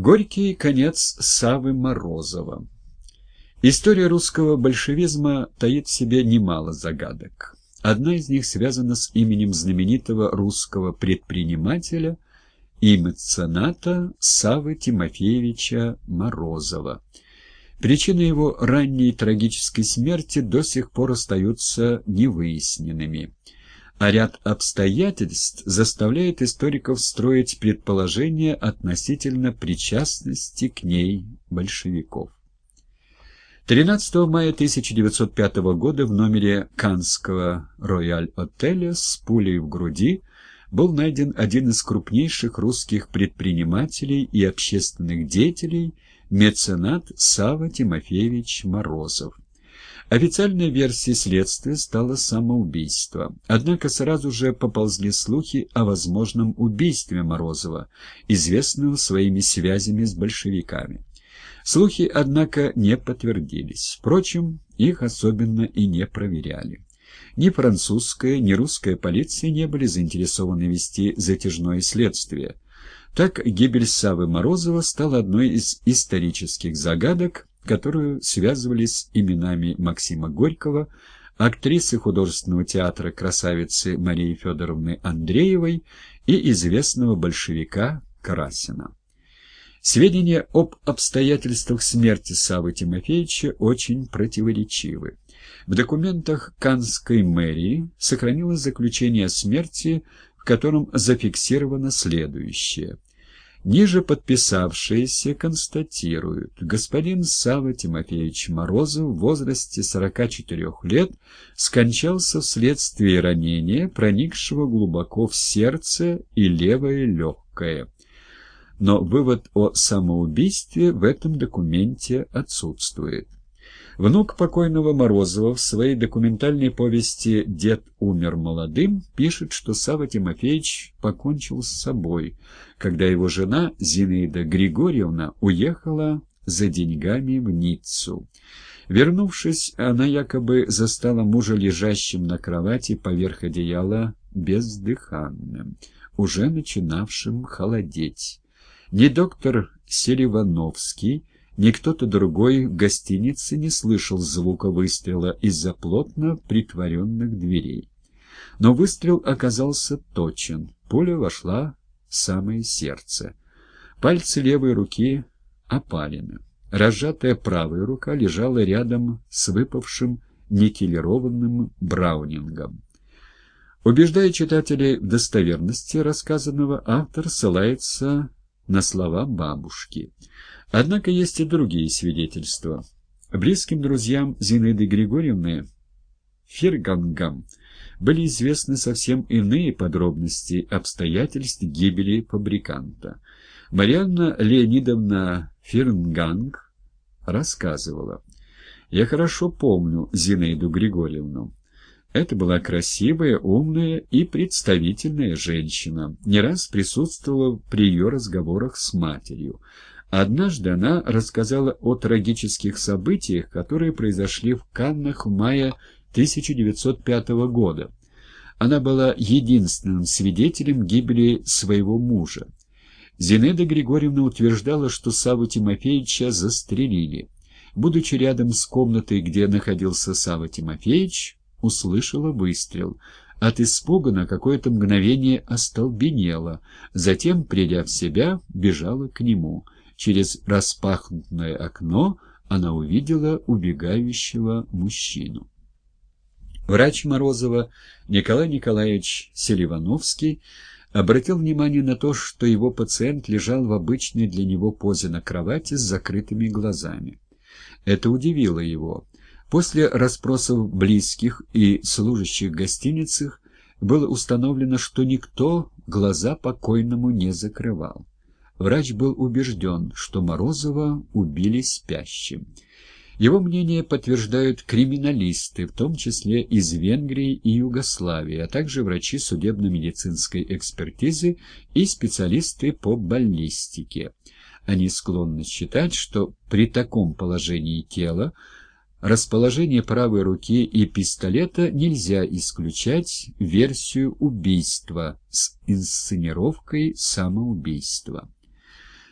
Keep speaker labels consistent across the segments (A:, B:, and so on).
A: Горький конец Савы Морозова. История русского большевизма таит в себе немало загадок. Одна из них связана с именем знаменитого русского предпринимателя и мецената Савы Тимофеевича Морозова. Причины его ранней трагической смерти до сих пор остаются невыясненными а ряд обстоятельств заставляет историков строить предположения относительно причастности к ней большевиков. 13 мая 1905 года в номере Канского рояль-отеля с пулей в груди был найден один из крупнейших русских предпринимателей и общественных деятелей, меценат Сава Тимофеевич Морозов. Официальной версией следствия стало самоубийство. Однако сразу же поползли слухи о возможном убийстве Морозова, известного своими связями с большевиками. Слухи, однако, не подтвердились. Впрочем, их особенно и не проверяли. Ни французская, ни русская полиция не были заинтересованы вести затяжное следствие. Так гибель Савы Морозова стала одной из исторических загадок, которую связывали с именами Максима Горького, актрисы художественного театра красавицы Марии Федоровны Андреевой и известного большевика Карасина. Сведения об обстоятельствах смерти Савы Тимофеевича очень противоречивы. В документах Канской мэрии сохранилось заключение о смерти, в котором зафиксировано следующее – Ниже подписавшиеся констатируют, господин Савва Тимофеевич Морозов в возрасте 44 лет скончался вследствие ранения, проникшего глубоко в сердце и левое легкое. Но вывод о самоубийстве в этом документе отсутствует. Внук покойного Морозова в своей документальной повести «Дед умер молодым» пишет, что Савва Тимофеевич покончил с собой, когда его жена Зинаида Григорьевна уехала за деньгами в Ниццу. Вернувшись, она якобы застала мужа лежащим на кровати поверх одеяла бездыханным, уже начинавшим холодеть. Ни доктор Селивановский, ни кто-то другой в гостинице не слышал звука выстрела из-за плотно притворенных дверей. Но выстрел оказался точен. Пуля вошла в самое сердце. Пальцы левой руки опалены. Разжатая правая рука лежала рядом с выпавшим никелированным браунингом. Убеждая читателей в достоверности рассказанного, автор ссылается на слова бабушки. Однако есть и другие свидетельства. Близким друзьям Зинаиды Григорьевны Фергангам были известны совсем иные подробности обстоятельств гибели фабриканта. Марианна Леонидовна Фернганг рассказывала. «Я хорошо помню Зинаиду Григорьевну. Это была красивая, умная и представительная женщина. Не раз присутствовала при ее разговорах с матерью. Однажды она рассказала о трагических событиях, которые произошли в Каннах в мае 1905 года. Она была единственным свидетелем гибели своего мужа. Зинаида Григорьевна утверждала, что Саву Тимофеевича застрелили. Будучи рядом с комнатой, где находился Сава Тимофеевич, услышала выстрел. От испуга на какое-то мгновение остолбенела, затем, придя в себя, бежала к нему. Через распахнутое окно она увидела убегающего мужчину. Врач Морозова Николай Николаевич Селивановский обратил внимание на то, что его пациент лежал в обычной для него позе на кровати с закрытыми глазами. Это удивило его. После расспросов близких и служащих гостиницах было установлено, что никто глаза покойному не закрывал. Врач был убежден, что Морозова убили спящим. Его мнение подтверждают криминалисты, в том числе из Венгрии и Югославии, а также врачи судебно-медицинской экспертизы и специалисты по баллистике. Они склонны считать, что при таком положении тела расположение правой руки и пистолета нельзя исключать версию убийства с инсценировкой самоубийства.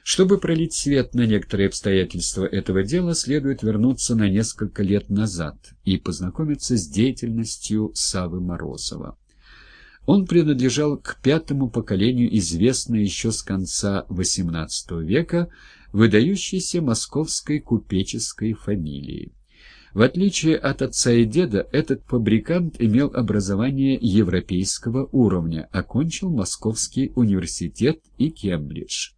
A: Чтобы пролить свет на некоторые обстоятельства этого дела, следует вернуться на несколько лет назад и познакомиться с деятельностью Савы Морозова. Он принадлежал к пятому поколению известной еще с конца XVIII века выдающейся московской купеческой фамилии. В отличие от отца и деда, этот фабрикант имел образование европейского уровня, окончил Московский университет и Кембридж.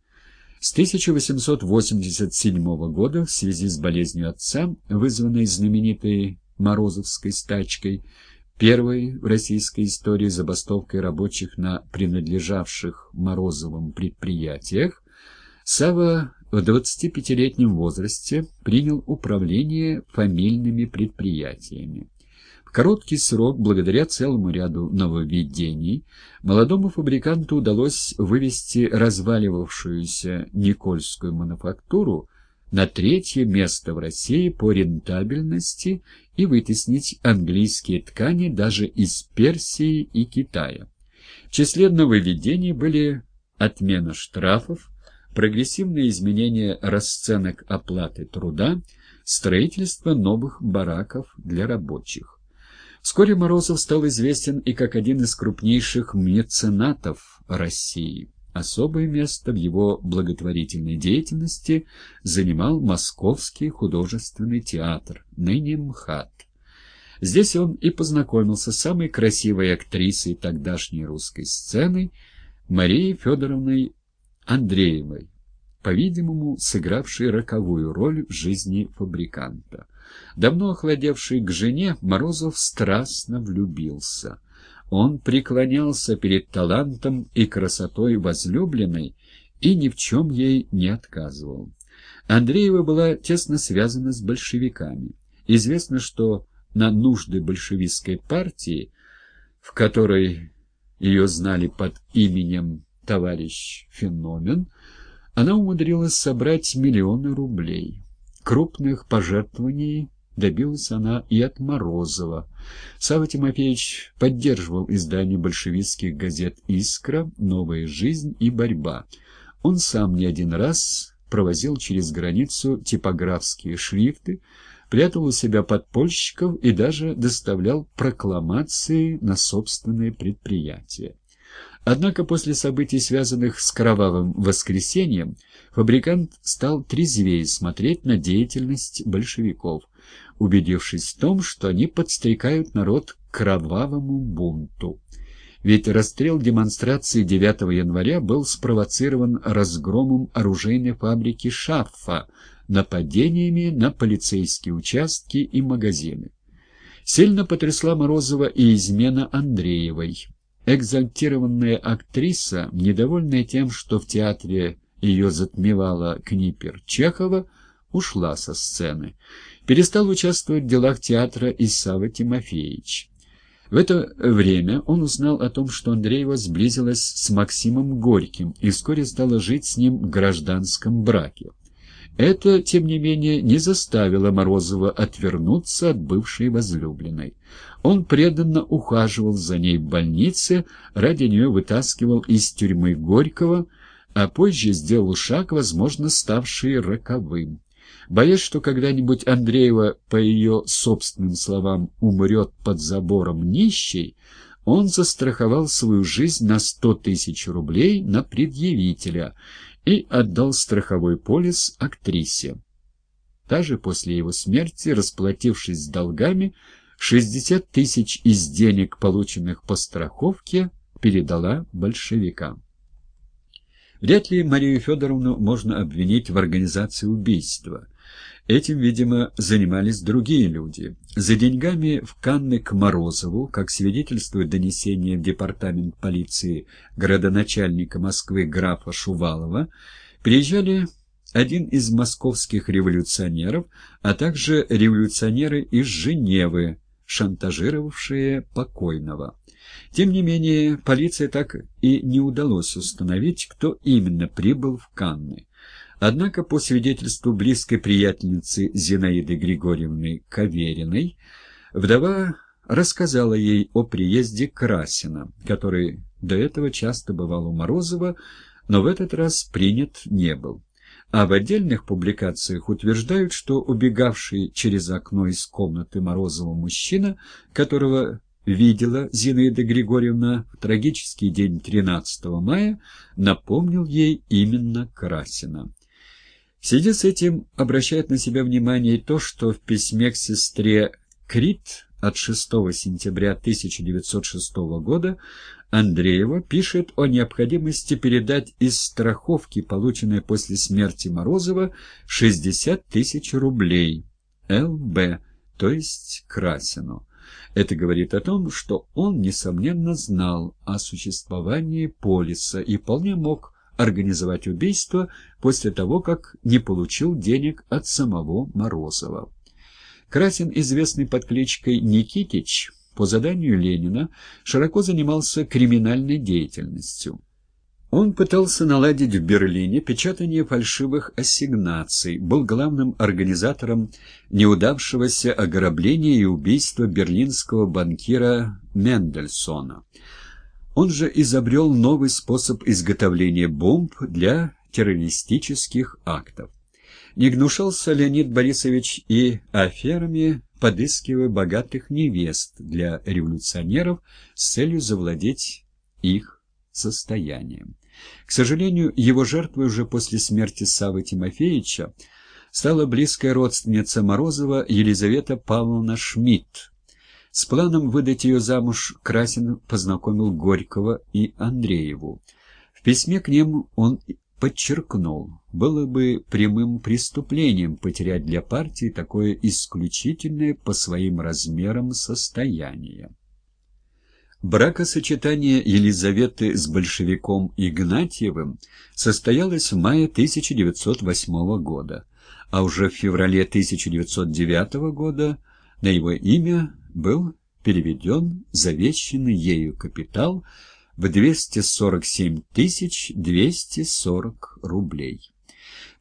A: С 1887 года в связи с болезнью отца, вызванной знаменитой Морозовской стачкой, первой в российской истории забастовкой рабочих на принадлежавших Морозовым предприятиях, Сава в 25-летнем возрасте принял управление фамильными предприятиями. В короткий срок, благодаря целому ряду нововведений, молодому фабриканту удалось вывести разваливавшуюся Никольскую мануфактуру на третье место в России по рентабельности и вытеснить английские ткани даже из Персии и Китая. В числе нововведений были отмена штрафов, прогрессивные изменения расценок оплаты труда, строительство новых бараков для рабочих. Вскоре Морозов стал известен и как один из крупнейших меценатов России. Особое место в его благотворительной деятельности занимал Московский художественный театр, ныне МХАТ. Здесь он и познакомился с самой красивой актрисой тогдашней русской сцены Марией Федоровной Андреевой, по-видимому, сыгравшей роковую роль в жизни фабриканта. Давно охладевший к жене, Морозов страстно влюбился. Он преклонялся перед талантом и красотой возлюбленной и ни в чем ей не отказывал. Андреева была тесно связана с большевиками. Известно, что на нужды большевистской партии, в которой ее знали под именем товарищ Феномен, она умудрилась собрать миллионы рублей. Крупных пожертвований добилась она и от Морозова. Савва Тимофеевич поддерживал издание большевистских газет «Искра», «Новая жизнь» и «Борьба». Он сам не один раз провозил через границу типографские шрифты, прятал у себя подпольщиков и даже доставлял прокламации на собственные предприятия. Однако после событий, связанных с кровавым воскресеньем, фабрикант стал трезвее смотреть на деятельность большевиков, убедившись в том, что они подстрекают народ к кровавому бунту. Ведь расстрел демонстрации 9 января был спровоцирован разгромом оружейной фабрики «Шаффа», нападениями на полицейские участки и магазины. Сильно потрясла Морозова и измена Андреевой. Экзальтированная актриса, недовольная тем, что в театре ее затмевала Книпер Чехова, ушла со сцены. Перестал участвовать в делах театра и Савва Тимофеевич. В это время он узнал о том, что Андреева сблизилась с Максимом Горьким и вскоре стала жить с ним в гражданском браке. Это, тем не менее, не заставило Морозова отвернуться от бывшей возлюбленной. Он преданно ухаживал за ней в больнице, ради нее вытаскивал из тюрьмы Горького, а позже сделал шаг, возможно, ставший роковым. Боясь, что когда-нибудь Андреева, по ее собственным словам, умрет под забором нищей, он застраховал свою жизнь на сто тысяч рублей на предъявителя — и отдал страховой полис актрисе. Даже после его смерти, расплатившись с долгами, 60 тысяч из денег, полученных по страховке, передала большевикам. Вряд ли Марию Федоровну можно обвинить в организации убийства. Этим, видимо, занимались другие люди. За деньгами в Канны к Морозову, как свидетельствует донесение в департамент полиции градоначальника Москвы графа Шувалова, приезжали один из московских революционеров, а также революционеры из Женевы, шантажировавшие покойного. Тем не менее, полиция так и не удалось установить, кто именно прибыл в Канны. Однако, по свидетельству близкой приятельницы Зинаиды Григорьевны Кавериной, вдова рассказала ей о приезде Красина, который до этого часто бывал у Морозова, но в этот раз принят не был. а в отдельных публикациях утверждают, что убегавший через окно из комнаты Морозова мужчина, которого видела Зинаида Григорьевна в трагический день 13 мая, напомнил ей именно Красина. Связи с этим обращает на себя внимание и то, что в письме к сестре Крит от 6 сентября 1906 года Андреева пишет о необходимости передать из страховки, полученной после смерти Морозова, 60 тысяч рублей ЛБ, то есть Красину. Это говорит о том, что он, несомненно, знал о существовании полиса и вполне мог организовать убийство после того, как не получил денег от самого Морозова. Красин, известный под кличкой Никитич, по заданию Ленина широко занимался криминальной деятельностью. Он пытался наладить в Берлине печатание фальшивых ассигнаций, был главным организатором неудавшегося ограбления и убийства берлинского банкира Мендельсона. Он же изобрел новый способ изготовления бомб для террористических актов. Не гнушался Леонид Борисович и аферами, подыскивая богатых невест для революционеров с целью завладеть их состоянием. К сожалению, его жертвой уже после смерти Савы Тимофеевича стала близкая родственница Морозова Елизавета Павловна Шмидт. С планом выдать ее замуж Красин познакомил Горького и Андрееву. В письме к ним он подчеркнул, было бы прямым преступлением потерять для партии такое исключительное по своим размерам состояние. Бракосочетание Елизаветы с большевиком Игнатьевым состоялось в мае 1908 года, а уже в феврале 1909 года на его имя был переведен завещанный ею капитал в 247 240 рублей.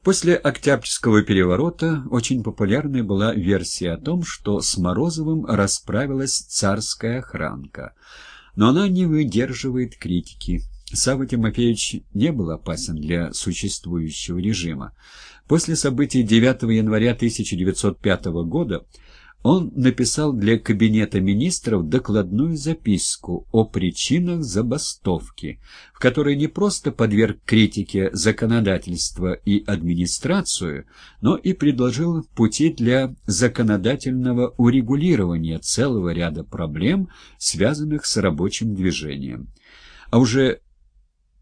A: После Октябрьского переворота очень популярной была версия о том, что с Морозовым расправилась царская охранка, но она не выдерживает критики. Савва Тимофеевич не был опасен для существующего режима. После событий 9 января 1905 года он написал для Кабинета министров докладную записку о причинах забастовки, в которой не просто подверг критике законодательство и администрацию, но и предложил пути для законодательного урегулирования целого ряда проблем, связанных с рабочим движением. А уже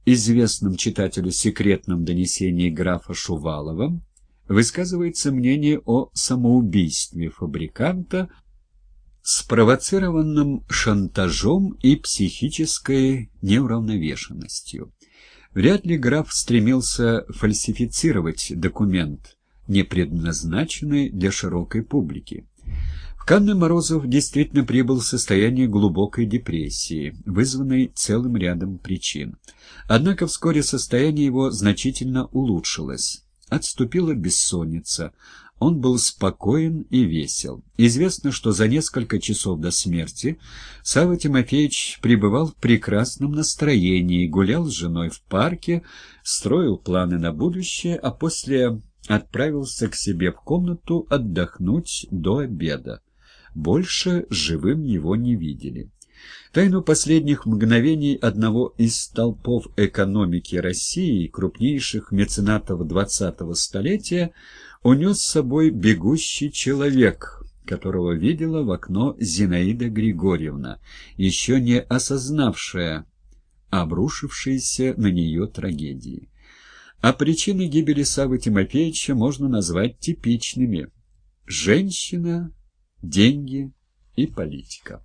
A: известном читателю секретном донесении графа Шувалова высказывается мнение о самоубийстве фабриканта, спровоцированном шантажом и психической неуравновешенностью. Вряд ли граф стремился фальсифицировать документ, не предназначенный для широкой публики. В Канны Морозов действительно прибыл в состояние глубокой депрессии, вызванной целым рядом причин. Однако вскоре состояние его значительно улучшилось. Отступила бессонница. Он был спокоен и весел. Известно, что за несколько часов до смерти Савва Тимофеевич пребывал в прекрасном настроении, гулял с женой в парке, строил планы на будущее, а после отправился к себе в комнату отдохнуть до обеда. Больше живым его не видели. Тайну последних мгновений одного из столпов экономики России, крупнейших меценатов XX столетия, унес с собой бегущий человек, которого видела в окно Зинаида Григорьевна, еще не осознавшая обрушившиеся на нее трагедии. А причины гибели Савы Тимофеевича можно назвать типичными. Женщина, деньги и политика.